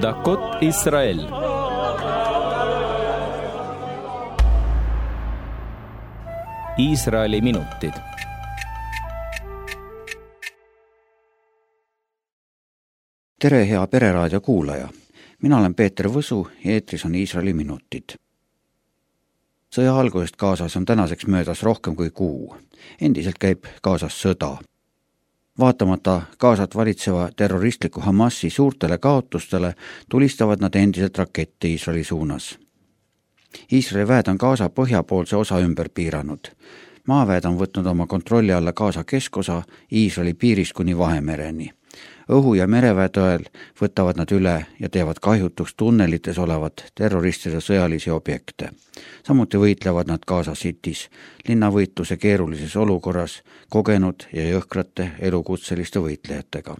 דקות ישראל Iisraeli minutid. tere, hea Pereraadio kuulaja. mina olen Peeter Võsu ja eetris on Iisraeli minutid. sõja algusest Gazas on tänaseks möödas rohkem kui kuu. endiselt käib Gazas sõda vaatamata Gazat valitseva terroristliku Hamasi suurtele kaotustele, tulistavad nad endiselt rakette Iisraeli suunas. Iisraeli väed on Gaza põhjapoolse osa ümber piiranud. maaväed on võtnud oma kontrolli alla Gaza keskosa Iisraeli piirist kuni Vahemereni õhu- ja mereväe toel võtavad nad üle ja teevad kahjutuks tunnelites olevat terroristide sõjalisi objekte. samuti võitlevad nad Gaza City's, linnavõitluse keerulises olukorras kogenud ja jõhkrate elukutseliste võitlejatega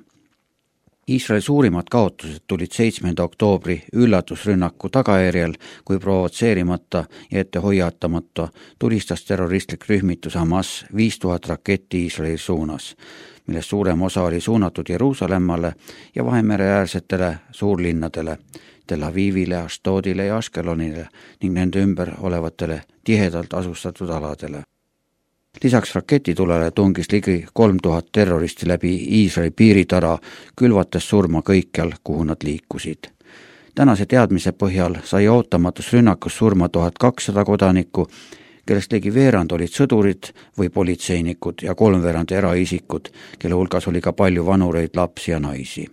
Iisraeli suurimad kaotused tulid seitsmenda oktoobri üllatusrünnaku tagajärjel, kui provotseerimata ja ette hoiatamata tulistas terroristlik rühmitus Hamas viis tuhat raketti Iisraeli suunas, millest suurem osa oli suunatud Jeruusalemmale ja Vahemereäärsetele suurlinnadele, Tel Avivile, Ashdodile ja Ashkelonile ning nende ümber olevatele tihedalt asustatud aladele lisaks raketitulele tungis ligi kolm tuhat terroristi läbi Iisraeli piiritara, külvates surma kõikjal, kuhu nad liikusid. tänase teadmise põhjal sai ootamatus rünnakus surma tuhat kakssada kodanikku, kellest ligi veerand olid sõdurid või politseinikud ja kolmveerand eraisikud, kelle hulgas oli ka palju vanureid, lapsi ja naisi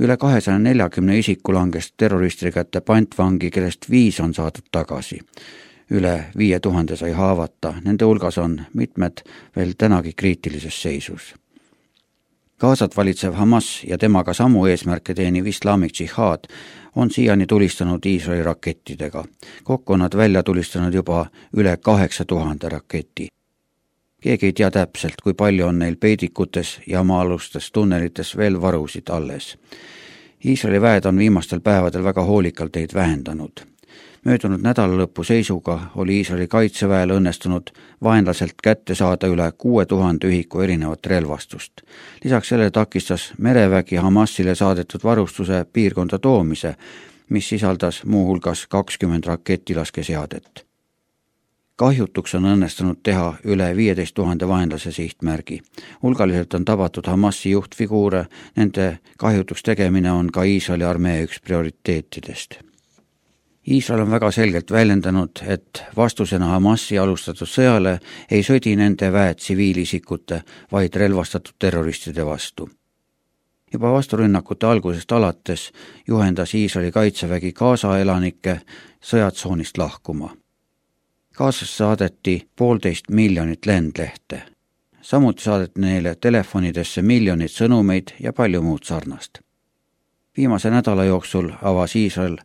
üle kahesaja neljakümne isiku langes terroristide kätte pantvangi, kellest viis on saadud tagasi üle viie tuhande sai haavata, nende hulgas on mitmed veel tänagi kriitilises seisus. Gazat valitsev Hamas ja temaga samu eesmärke teeniv Islamic Jihad on siiani tulistanud Iisraeli rakettidega. kokku on nad välja tulistanud juba üle kaheksa tuhande raketi. keegi ei tea täpselt, kui palju on neil peidikutes ja maa-alustes tunnelites veel varusid alles. Iisraeli väed on viimastel päevadel väga hoolikalt neid vähendanud möödunud nädalalõpu seisuga oli Iisraeli kaitseväel õnnestunud vaenlaselt kätte saada üle kuue tuhande ühiku erinevat relvastust. lisaks sellele takistas merevägi Hamasile saadetud varustuse piirkonda toomise, mis sisaldas muuhulgas kakskümmend raketilaskeseadet. kahjutuks on õnnestunud teha üle viieteist tuhande vaenlase sihtmärgi. hulgaliselt on tabatud Hamasi juhtfiguure, nende kahjutuks tegemine on ka Iisraeli armee üks prioriteetidest Iisrael on väga selgelt väljendanud, et vastusena Hamasi alustatud sõjale ei sõdi nende väed tsiviilisikute, vaid relvastatud terroristide vastu. juba vasturünnakute algusest alates juhendas Iisraeli kaitsevägi Gaza elanikke sõjatsoonist lahkuma. Gazasse saadeti poolteist miljonit lendlehte. samuti saadeti neile telefonidesse miljoneid sõnumeid ja palju muud sarnast. viimase nädala jooksul avas Iisrael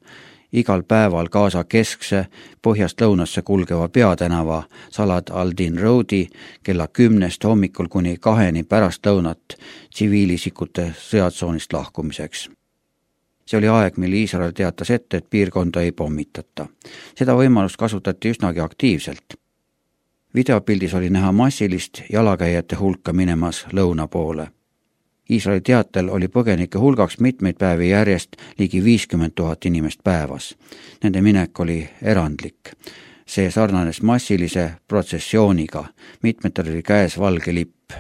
igal päeval Gaza keskse põhjast lõunasse kulgeva peatänava Salad al-Din Roadi kella kümnest hommikul kuni kaheni pärastlõunat tsiviilisikute sõjatsoonist lahkumiseks. see oli aeg, mil Iisrael teatas ette, et piirkonda ei pommitata. seda võimalust kasutati üsnagi aktiivselt. videopildis oli näha massilist jalakäijate hulka minemas lõuna poole Iisraeli teatel oli põgenike hulgaks mitmeid päevi järjest ligi viiskümmend tuhat inimest päevas. Nende minek oli erandlik. see sarnanes massilise protsessiooniga, mitmetel oli käes valge lipp.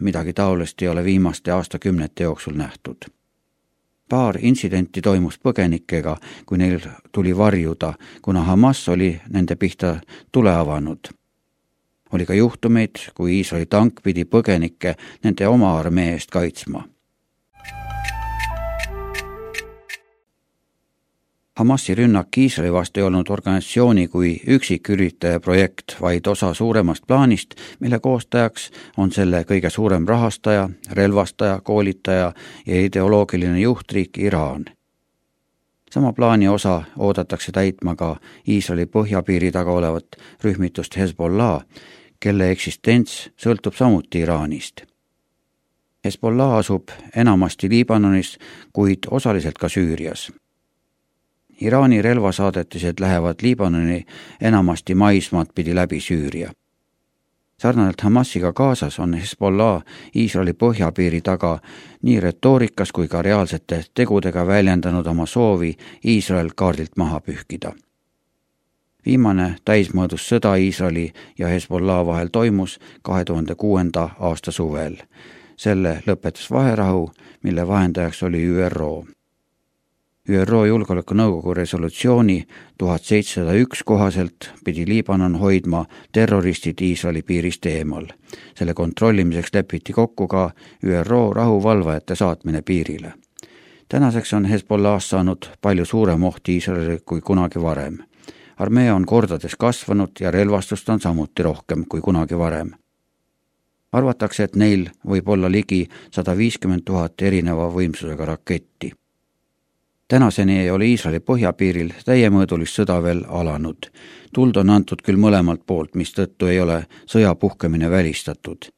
midagi taolist ei ole viimaste aastakümnete jooksul nähtud paar intsidenti toimus põgenikega, kui neil tuli varjuda, kuna Hamas oli nende pihta tule avanud oli ka juhtumeid, kui Iisraeli tank pidi põgenikke nende oma armee eest kaitsma. Hamasi rünnak Iisraeli vastu ei olnud organisatsiooni kui üksiküritaja projekt, vaid osa suuremast plaanist, mille koostajaks on selle kõige suurem rahastaja, relvastaja, koolitaja ja ideoloogiline juhtriik Iraan sama plaani osa oodatakse täitma ka Iisraeli põhjapiiri taga olevat rühmitust Hezbollah, kelle eksistents sõltub samuti Iraanist. Hezbollah asub enamasti Liibanonis, kuid osaliselt ka Süürias. Iraani relvasaadetised lähevad Liibanoni enamasti maismaad pidi läbi Süüria. sarnaselt Hamasiga Gazas on Hezbollah Iisraeli põhjapiiri taga nii retoorikas kui ka reaalsete tegudega väljendanud oma soovi Iisrael kaardilt maha pühkida. Viimane täismõõdus sõda Iisraeli ja Hezbollah vahel toimus kahe tuhande kuuenda aasta suvel. selle lõpetas vaherahu, mille vahendajaks oli ÜRO ÜRO Julgeolekunõukogu resolutsiooni tuhat seitsesada üks kohaselt pidi Liibanon hoidma terroristid Iisraeli piirist eemal. selle kontrollimiseks lepiti kokku ka ÜRO rahuvalvajate saatmine piirile. tänaseks on Hezbollah'st saanud palju suurem oht Iisraelile kui kunagi varem. Armee on kordades kasvanud ja relvastust on samuti rohkem kui kunagi varem arvatakse, et neil võib olla ligi sada viiskümmend tuhat erineva võimsusega raketti tänaseni ei ole Iisraeli põhjapiiril täiemõõdulist sõda veel alanud. tuld on antud küll mõlemalt poolt, mistõttu ei ole sõja puhkemine välistatud.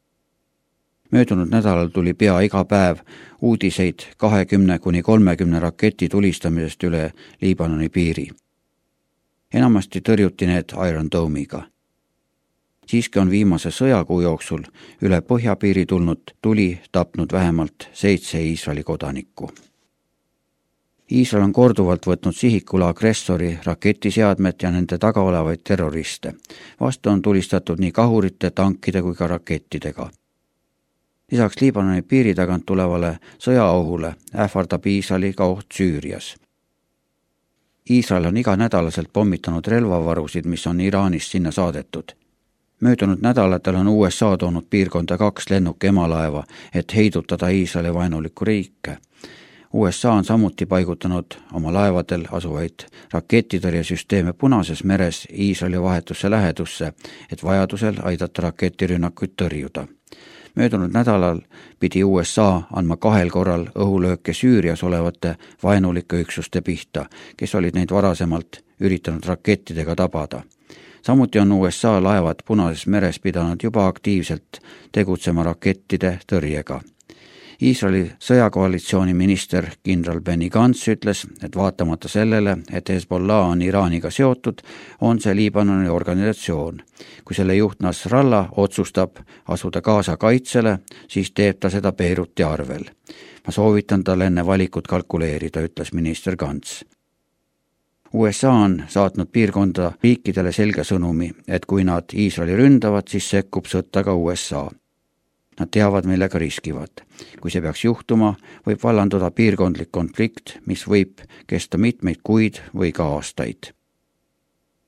möödunud nädalal tuli pea iga päev uudiseid kahekümne kuni kolmekümne raketi tulistamisest üle Liibanoni piiri. Enamasti tõrjuti need Iron Dome'iga siiski on viimase sõjakuu jooksul üle põhjapiiri tulnud tuli tapnud vähemalt seitse Iisraeli kodanikku Iisrael on korduvalt võtnud sihikule agressori raketiseadmed ja nende taga olevaid terroriste. vastu on tulistatud nii kahurite, tankide kui ka rakettidega. lisaks Liibanoni piiri tagant tulevale sõjaohule ähvardab Iisraeli ka oht Süürias. Iisrael on iganädalaselt pommitanud relvavarusid, mis on Iraanist sinna saadetud möödunud nädalatel on USA toonud piirkonda kaks lennuki emalaeva, et heidutada Iisraeli vaenulikku riike USA on samuti paigutanud oma laevadel asuvaid raketitõrjesüsteeme Punases meres Iisraeli vahetusse lähedusse, et vajadusel aidata raketirünnakuid tõrjuda. Möödunud nädalal pidi USA andma kahel korral õhulööke Süürias olevate vaenulike üksuste pihta, kes olid neid varasemalt üritanud rakettidega tabada. Samuti on USA laevad Punases meres pidanud juba aktiivselt tegutsema rakettide tõrjega Iisraeli sõjakoalitsiooni minister kindral Benny Gantz ütles, et vaatamata sellele, et Hezbollah on Iraaniga seotud, on see Liibanoni organisatsioon. kui selle juht Nasrallah otsustab asuda Gaza kaitsele, siis teeb ta seda Beiruti arvel. ma soovitan tal enne valikut kalkuleerida, ütles minister Gantz USA on saatnud piirkonda riikidele selge sõnumi, et kui nad Iisraeli ründavad, siis sekkub sõtta ka USA Nad teavad, millega riskivad. kui see peaks juhtuma, võib vallanduda piirkondlik konflikt, mis võib kesta mitmeid kuid või ka aastaid.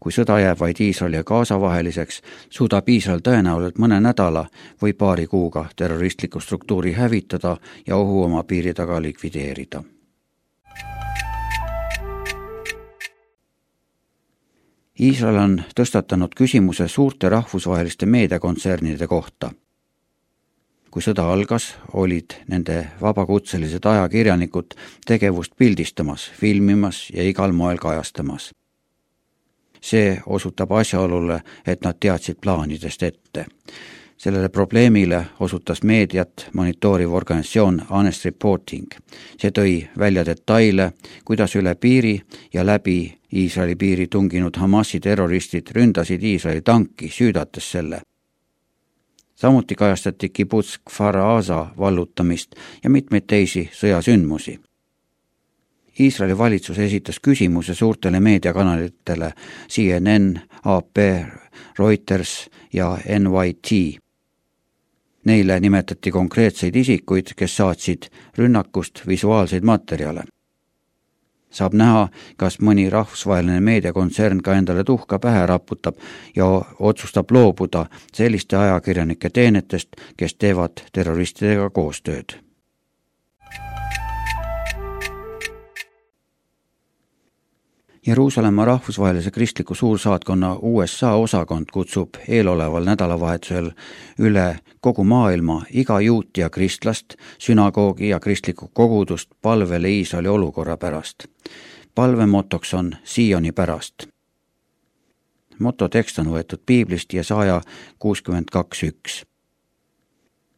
kui sõda jääb vaid Iisraeli ja Gaza vaheliseks, suudab Iisrael tõenäoliselt mõne nädala või paari kuuga terroristliku struktuuri hävitada ja ohu oma piiri taga likvideerida Iisrael on tõstatanud küsimuse suurte rahvusvaheliste meediakontsernide kohta kui sõda algas, olid nende vabakutselised ajakirjanikud tegevust pildistamas, filmimas ja igal moel kajastamas. see osutab asjaolule, et nad teadsid plaanidest ette. sellele probleemile osutas meediat monitooriv organisatsioon Honest Reporting. see tõi välja detaile, kuidas üle piiri ja läbi Iisraeli piiri tunginud Hamasi terroristid ründasid Iisraeli tanki, süüdates selle samuti kajastati kibuts Kfar Aza vallutamist ja mitmeid teisi sõjasündmusi. Iisraeli valitsus esitas küsimuse suurtele meediakanalitele CNN, AP, Reuters ja NYT. Neile nimetati konkreetseid isikuid, kes saatsid rünnakust visuaalseid materjale saab näha, kas mõni rahvusvaheline meediakontsern ka endale tuhka pähe raputab ja otsustab loobuda selliste ajakirjanike teenetest, kes teevad terroristidega koostööd Jeruusalemma rahvusvahelise kristliku suursaatkonna USA osakond kutsub eeloleval nädalavahetusel üle kogu maailma iga juuti ja kristlast, sünagoogi ja kristlikku kogudust palvele Iisraeli olukorra pärast. palve motoks on Sioni pärast. moto tekst on võetud piiblist Jesaja kuuskümmend kaks üks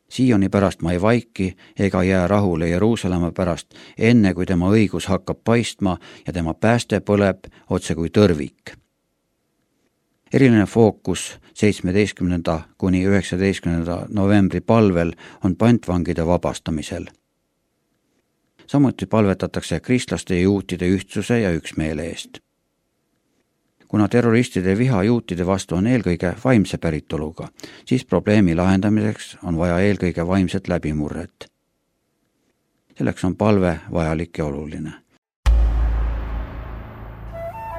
Sioni pärast ma ei vaiki ega jää rahule Jeruusalemma pärast, enne kui tema õigus hakkab paistma ja tema pääste põleb otse kui tõrvik. eriline fookus seitsmeteistkümnenda kuni üheksateistkümnenda novembri palvel on pantvangide vabastamisel. samuti palvetatakse kristlaste ja juutide ühtsuse ja üksmeele eest. Kuna terroristide viha juutide vastu on eelkõige vaimse päritoluga, siis probleemi lahendamiseks on vaja eelkõige vaimset läbimurret. selleks on palve vajalik ja oluline.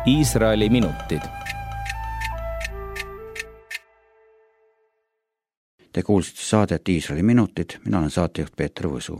Iisraeli minutid Te kuulsite saadet Iisraeli minutid, mina olen saatejuht Peeter Võsu